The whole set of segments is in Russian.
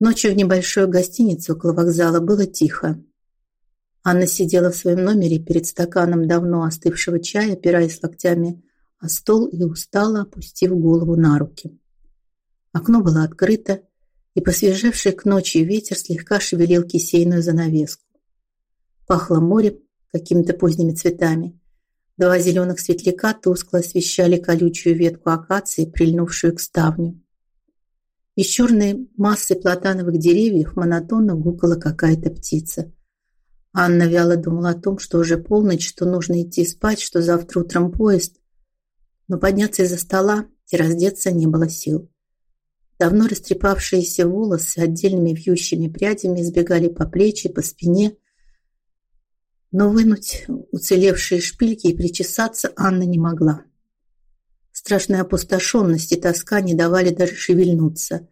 Ночью в небольшой гостинице около вокзала было тихо. Анна сидела в своем номере перед стаканом давно остывшего чая, опираясь локтями о стол и устало опустив голову на руки. Окно было открыто, и посвежевший к ночи ветер слегка шевелил кисейную занавеску. Пахло морем какими-то поздними цветами. Два зеленых светляка тускло освещали колючую ветку акации, прильнувшую к ставню. Из черной массы платановых деревьев монотонно гукала какая-то птица. Анна вяло думала о том, что уже полночь, что нужно идти спать, что завтра утром поезд. Но подняться из-за стола и раздеться не было сил. Давно растрепавшиеся волосы отдельными вьющими прядями сбегали по плечи, по спине. Но вынуть уцелевшие шпильки и причесаться Анна не могла. Страшная опустошенность и тоска не давали даже шевельнуться.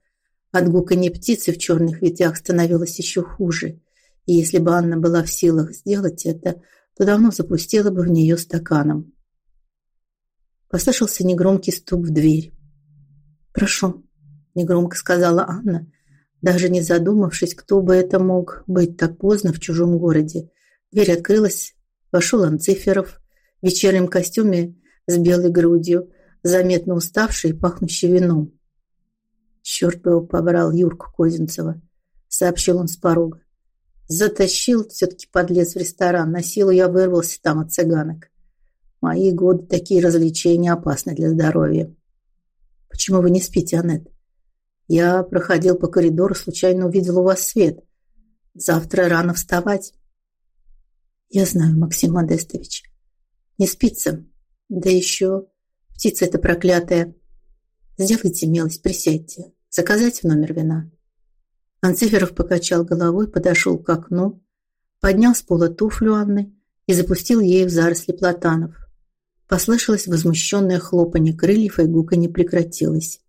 От гуканья птицы в черных ветвях становилось еще хуже. И если бы Анна была в силах сделать это, то давно запустила бы в нее стаканом. Послышался негромкий стук в дверь. «Прошу», негромко сказала Анна, даже не задумавшись, кто бы это мог быть так поздно в чужом городе. Дверь открылась, вошел Анциферов в вечернем костюме с белой грудью, заметно уставший и пахнущий вином. «Черт бы его побрал, Юрку Козинцева», — сообщил он с порога. «Затащил, все-таки подлез в ресторан. На силу я вырвался там от цыганок. Мои годы такие развлечения опасны для здоровья». «Почему вы не спите, Аннет?» Я проходил по коридору, случайно увидел у вас свет. Завтра рано вставать. Я знаю, Максим Модестович. Не спится. Да еще птица эта проклятая. Сделайте милость, присядьте. Заказать в номер вина. Анциферов покачал головой, подошел к окну, поднял с пола туфлю Анны и запустил ей в заросли платанов. Послышалось возмущенное хлопанье крыльев, и гука не прекратилась.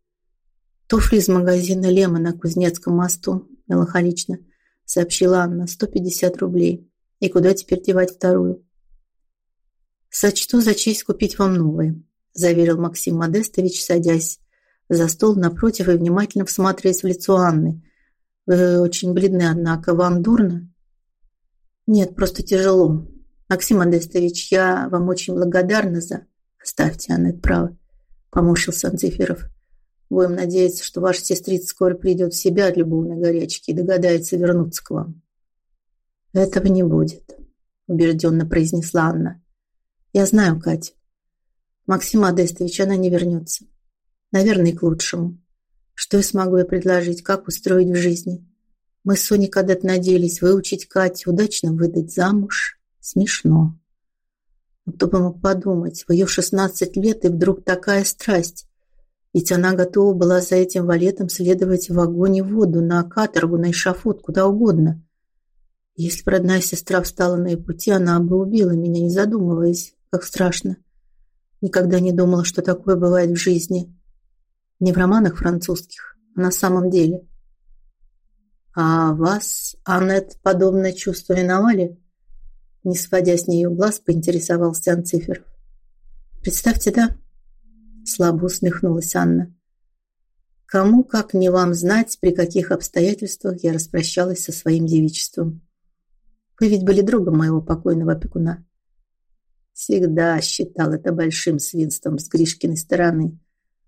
Туфли из магазина Лема на Кузнецком мосту, меланхолично сообщила Анна. Сто пятьдесят рублей. И куда теперь девать вторую? Сочту за честь купить вам новые, заверил Максим Модестович, садясь за стол напротив и внимательно всматриваясь в лицо Анны. Вы очень бледны, однако. Вам дурно? Нет, просто тяжело. Максим Модестович, я вам очень благодарна за... Оставьте, Анна, это право. Поморщился Анциферов. Будем надеяться, что ваша сестрица скоро придет в себя от любовной горячки и догадается вернуться к вам. Этого не будет, убежденно произнесла Анна. Я знаю Катю. Максим Адестович, она не вернется. Наверное, и к лучшему. Что я смогу ей предложить, как устроить в жизни? Мы с Соней когда-то надеялись выучить Катю, удачно выдать замуж. Смешно. Но кто бы мог подумать, в ее 16 лет и вдруг такая страсть. Ведь она готова была за этим валетом следовать в огонь и воду, на каторгу, на эшафот, куда угодно. Если бы родная сестра встала на ее пути, она бы убила меня, не задумываясь. Как страшно. Никогда не думала, что такое бывает в жизни. Не в романах французских, а на самом деле. А вас, Аннет, подобное чувство миновали? Не сводя с нее глаз, поинтересовался Анциферов. Представьте, да, слабо усмехнулась Анна. Кому, как не вам знать, при каких обстоятельствах я распрощалась со своим девичеством. Вы ведь были другом моего покойного опекуна. Всегда считал это большим свинством с Гришкиной стороны.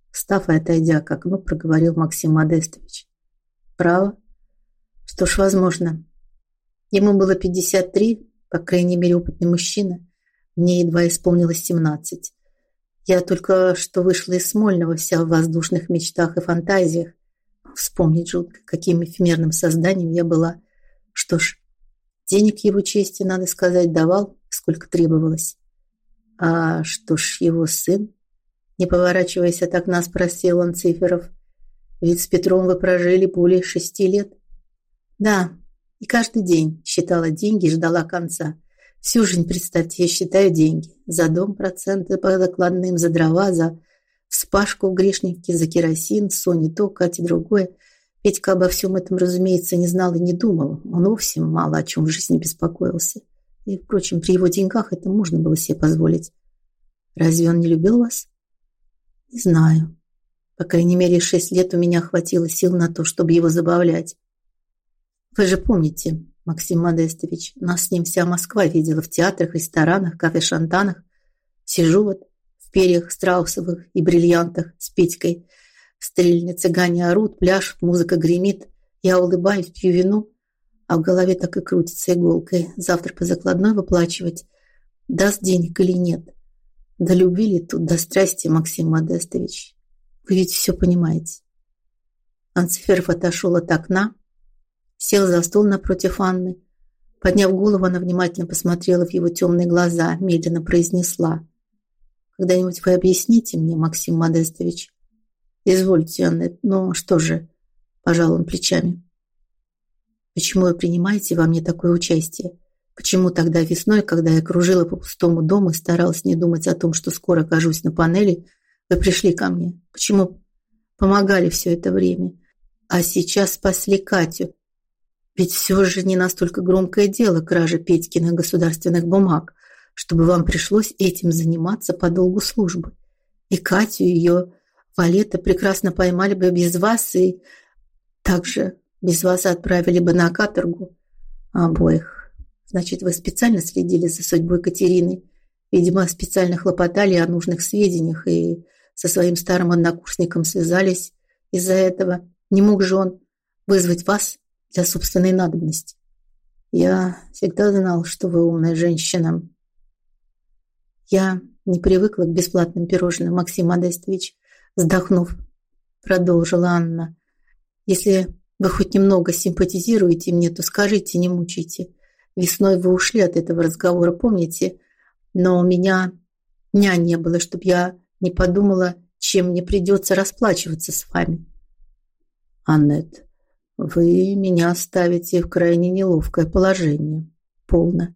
Встав и отойдя к окну, проговорил Максим Модестович. Право? Что ж, возможно. Ему было 53, по крайней мере, опытный мужчина. Мне едва исполнилось 17. Я только что вышла из Смольного, вся в воздушных мечтах и фантазиях. Вспомнить жутко, каким эфемерным созданием я была. Что ж, денег его чести, надо сказать, давал, сколько требовалось. А что ж, его сын? Не поворачиваясь от окна, спросил он Циферов. Ведь с Петром вы прожили более шести лет. Да, и каждый день считала деньги ждала конца. Всю жизнь, представьте, я считаю деньги. За дом проценты по закладным, за дрова, за вспашку в Гришнике, за керосин, Соне то, Кате другое. Петька обо всем этом, разумеется, не знал и не думал. Он вовсе мало о чем в жизни беспокоился. И, впрочем, при его деньгах это можно было себе позволить. Разве он не любил вас? Не знаю. По крайней мере, шесть лет у меня хватило сил на то, чтобы его забавлять. Вы же помните, Максим Модестович, нас с ним вся Москва видела в театрах, ресторанах, кафе-шантанах. Сижу вот в перьях страусовых и бриллиантах с Петькой. Стрельни цыгане орут, пляж, музыка гремит. Я улыбаюсь, пью вино, а в голове так и крутится иголкой. Завтра по закладной выплачивать. Даст денег или нет? До любви ли тут, до страсти, Максим Модестович? Вы ведь все понимаете. Анциферов отошел от окна, сел за стол напротив Анны. Подняв голову, она внимательно посмотрела в его темные глаза, медленно произнесла. «Когда-нибудь вы объясните мне, Максим Модестович?» «Извольте, Анна, ну что же?» – пожал он плечами. «Почему вы принимаете во мне такое участие? Почему тогда весной, когда я кружила по пустому дому и старалась не думать о том, что скоро окажусь на панели, вы пришли ко мне? Почему помогали все это время? А сейчас спасли Катю. Ведь все же не настолько громкое дело кража Петькиных государственных бумаг, чтобы вам пришлось этим заниматься по долгу службы. И Катю, ее Валета прекрасно поймали бы без вас и также без вас отправили бы на каторгу обоих. Значит, вы специально следили за судьбой Катерины. Видимо, специально хлопотали о нужных сведениях и со своим старым однокурсником связались из-за этого. Не мог же он вызвать вас для собственной надобности. Я всегда знал, что вы умная женщина. Я не привыкла к бесплатным пирожным, Максим Модестович. Вздохнув, продолжила Анна. Если вы хоть немного симпатизируете мне, то скажите, не мучайте. Весной вы ушли от этого разговора, помните? Но у меня дня не было, чтобы я не подумала, чем мне придется расплачиваться с вами. Аннет, вы меня ставите в крайне неловкое положение. Полно.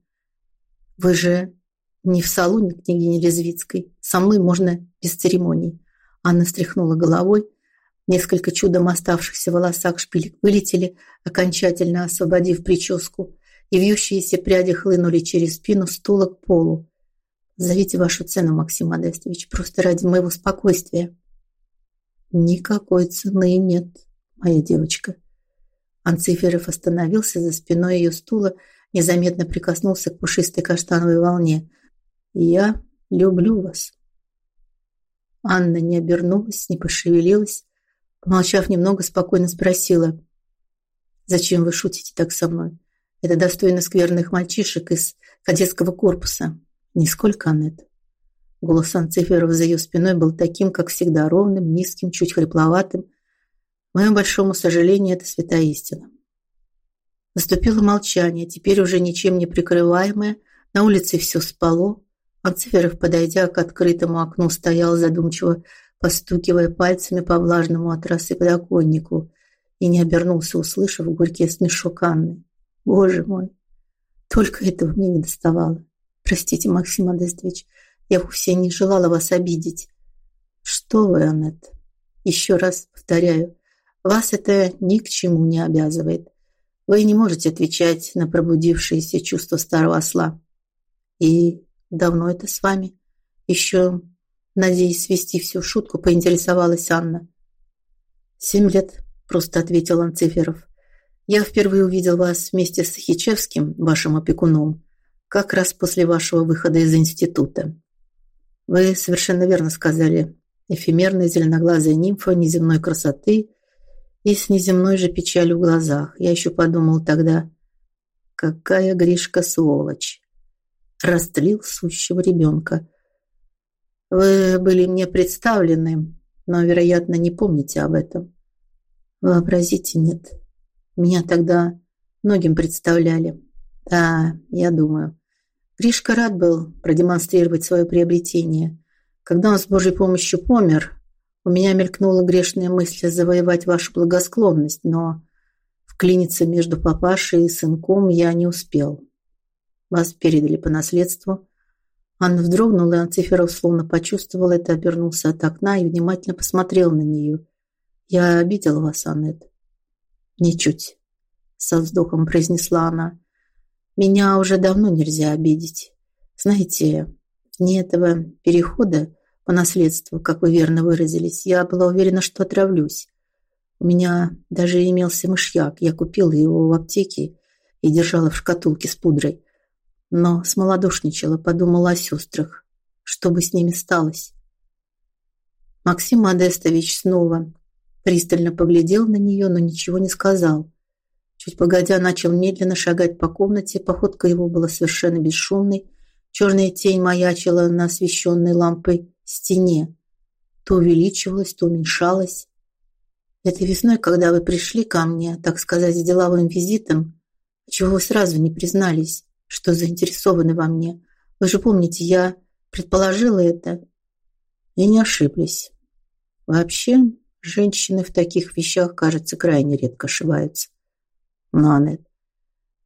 Вы же не в салоне княгини Резвицкой. Со мной можно без церемоний. Анна встряхнула головой. Несколько чудом оставшихся волосах шпилек вылетели, окончательно освободив прическу, и вьющиеся пряди хлынули через спину стула к полу. Зовите вашу цену, Максим Модестович, просто ради моего спокойствия. Никакой цены нет, моя девочка. Анциферов остановился за спиной ее стула, незаметно прикоснулся к пушистой каштановой волне. Я люблю вас. Анна не обернулась, не пошевелилась, помолчав немного, спокойно спросила: "Зачем вы шутите так со мной? Это достойно скверных мальчишек из кадетского корпуса. Нисколько, Аннет. Голос Анциферова за ее спиной был таким, как всегда, ровным, низким, чуть хрипловатым. Моему большому сожалению, это святая истина. Наступило молчание, теперь уже ничем не прикрываемое. На улице все спало. Анциферов, подойдя к открытому окну, стоял задумчиво, постукивая пальцами по влажному от подоконнику и не обернулся, услышав горький смешок Анны. Боже мой, только этого мне не доставало. Простите, Максим Модестович, я вовсе не желала вас обидеть. Что вы, Аннет? Еще раз повторяю, вас это ни к чему не обязывает. Вы не можете отвечать на пробудившиеся чувства старого осла. И давно это с вами? Еще, надеясь свести всю шутку, поинтересовалась Анна. «Семь лет», – просто ответил Анциферов. «Я впервые увидел вас вместе с Хичевским, вашим опекуном как раз после вашего выхода из института. Вы совершенно верно сказали. Эфемерная зеленоглазая нимфа неземной красоты и с неземной же печалью в глазах. Я еще подумал тогда, какая Гришка сволочь. Растлил сущего ребенка. Вы были мне представлены, но, вероятно, не помните об этом. Вообразите, нет. Меня тогда многим представляли. Да, я думаю. Гришка рад был продемонстрировать свое приобретение. Когда он с Божьей помощью помер, у меня мелькнула грешная мысль завоевать вашу благосклонность, но вклиниться между папашей и сынком я не успел. Вас передали по наследству. Анна вздрогнула, и Анциферов словно почувствовал это, обернулся от окна и внимательно посмотрел на нее. «Я обидела вас, Аннет?» «Ничуть», — со вздохом произнесла она. Меня уже давно нельзя обидеть. Знаете, вне этого перехода по наследству, как вы верно выразились, я была уверена, что отравлюсь. У меня даже имелся мышьяк. Я купила его в аптеке и держала в шкатулке с пудрой. Но смолодушничала, подумала о сестрах. Что бы с ними сталось? Максим Модестович снова пристально поглядел на нее, но ничего не сказал. Чуть погодя, начал медленно шагать по комнате. Походка его была совершенно бесшумной. Черная тень маячила на освещенной лампой стене. То увеличивалась, то уменьшалась. Этой весной, когда вы пришли ко мне, так сказать, с деловым визитом, чего вы сразу не признались, что заинтересованы во мне? Вы же помните, я предположила это и не ошиблись. Вообще, женщины в таких вещах, кажется, крайне редко ошибаются. Нанет,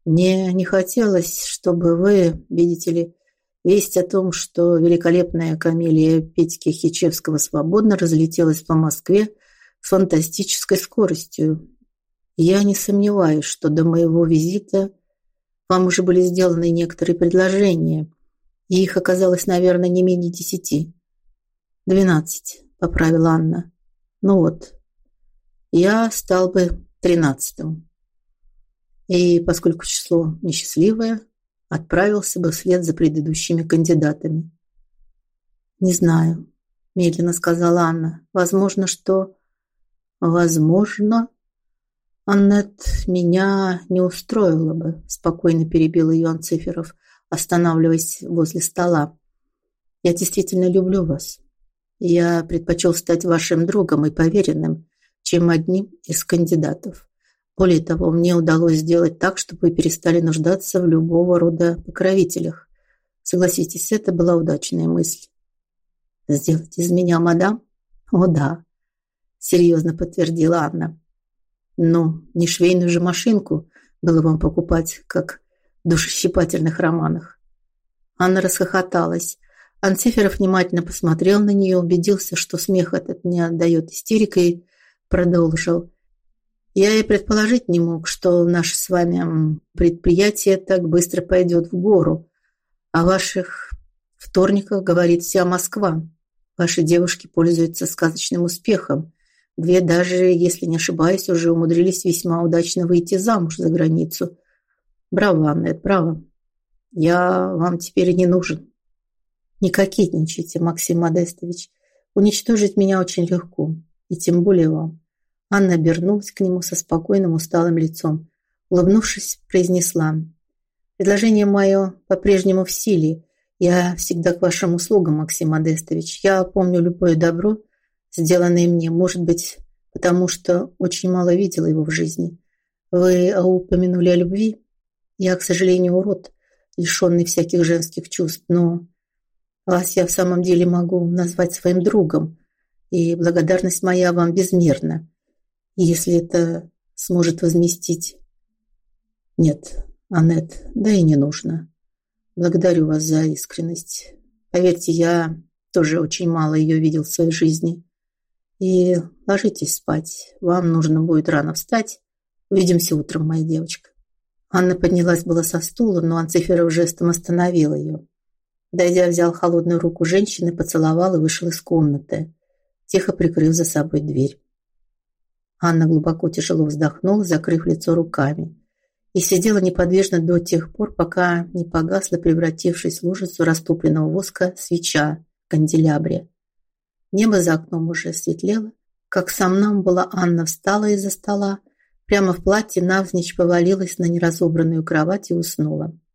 мне не хотелось, чтобы вы, видите ли, Весть о том, что великолепная камелия Петьки Хичевского свободно разлетелась по Москве с фантастической скоростью. Я не сомневаюсь, что до моего визита вам уже были сделаны некоторые предложения, и их оказалось, наверное, не менее десяти. «Двенадцать», — поправила Анна. «Ну вот, я стал бы тринадцатым. И поскольку число несчастливое, отправился бы вслед за предыдущими кандидатами. «Не знаю», – медленно сказала Анна. «Возможно, что...» «Возможно...» «Аннет меня не устроила бы», – спокойно перебил ее Анциферов, останавливаясь возле стола. «Я действительно люблю вас. Я предпочел стать вашим другом и поверенным, чем одним из кандидатов. Более того, мне удалось сделать так, чтобы вы перестали нуждаться в любого рода покровителях. Согласитесь, это была удачная мысль. Сделать из меня мадам? О, да, серьезно подтвердила Анна. Но не швейную же машинку было вам покупать, как в душещипательных романах. Анна расхохоталась. Анциферов внимательно посмотрел на нее, убедился, что смех этот не отдает истерикой, продолжил. Я и предположить не мог, что наше с вами предприятие так быстро пойдет в гору. О ваших вторниках говорит вся Москва. Ваши девушки пользуются сказочным успехом. Две даже, если не ошибаюсь, уже умудрились весьма удачно выйти замуж за границу. Браво, Аннет, браво. Я вам теперь не нужен. Не кокетничайте, Максим Модестович. Уничтожить меня очень легко, и тем более вам. Анна обернулась к нему со спокойным усталым лицом. Улыбнувшись, произнесла. «Предложение мое по-прежнему в силе. Я всегда к вашим услугам, Максим Модестович. Я помню любое добро, сделанное мне, может быть, потому что очень мало видела его в жизни. Вы упомянули о любви. Я, к сожалению, урод, лишенный всяких женских чувств, но вас я в самом деле могу назвать своим другом, и благодарность моя вам безмерна если это сможет возместить. Нет, Аннет, да и не нужно. Благодарю вас за искренность. Поверьте, я тоже очень мало ее видел в своей жизни. И ложитесь спать. Вам нужно будет рано встать. Увидимся утром, моя девочка. Анна поднялась была со стула, но Анциферов жестом остановил ее. Дойдя, взял холодную руку женщины, поцеловал и вышел из комнаты, тихо прикрыв за собой дверь. Анна глубоко тяжело вздохнула, закрыв лицо руками. И сидела неподвижно до тех пор, пока не погасла, превратившись в лужицу растопленного воска, свеча в канделябре. Небо за окном уже светлело. Как сам нам была Анна встала из-за стола, прямо в платье навзничь повалилась на неразобранную кровать и уснула.